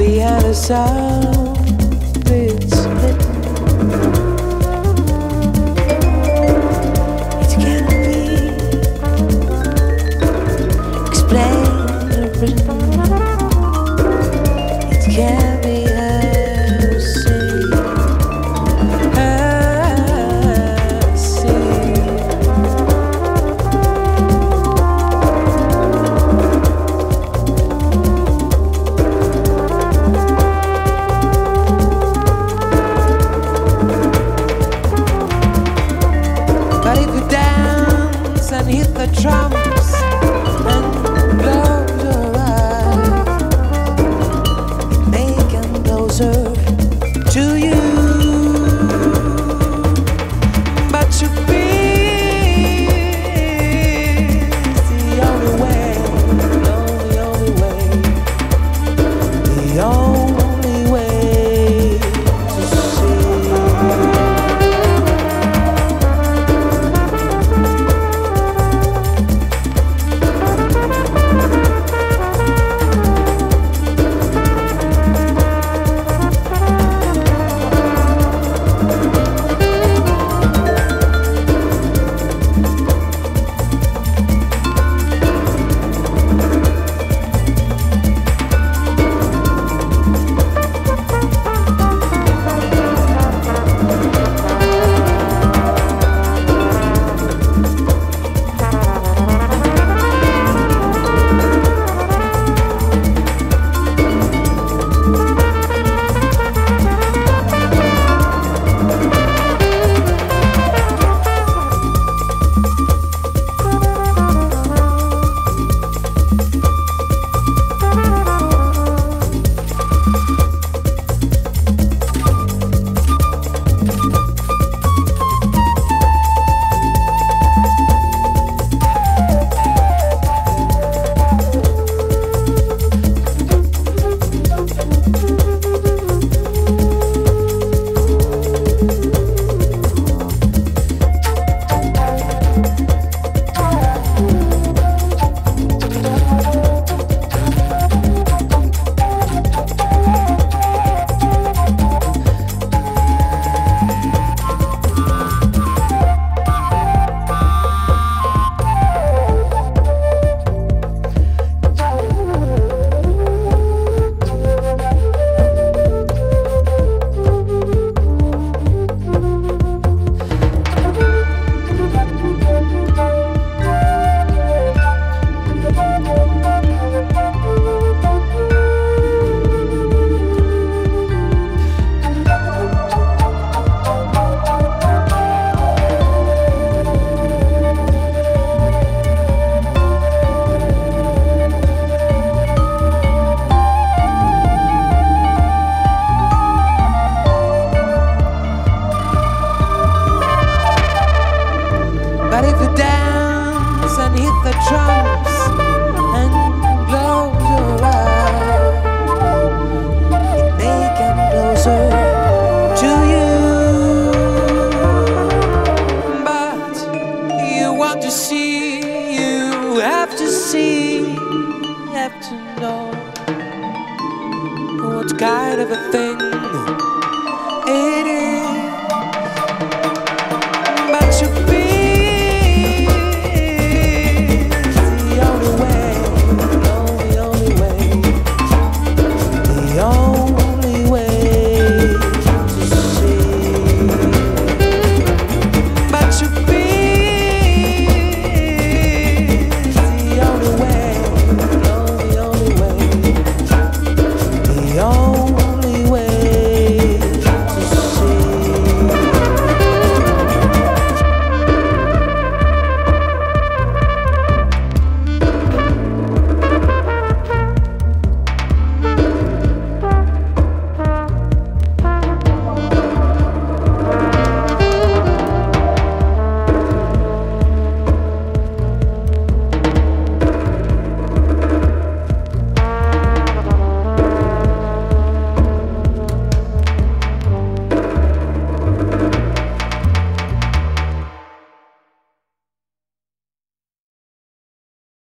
piano sound it's lit. It can be explained. beat the drums and blow your up. It may come closer to you, but you want to see, you have to see, have to know what kind of a thing.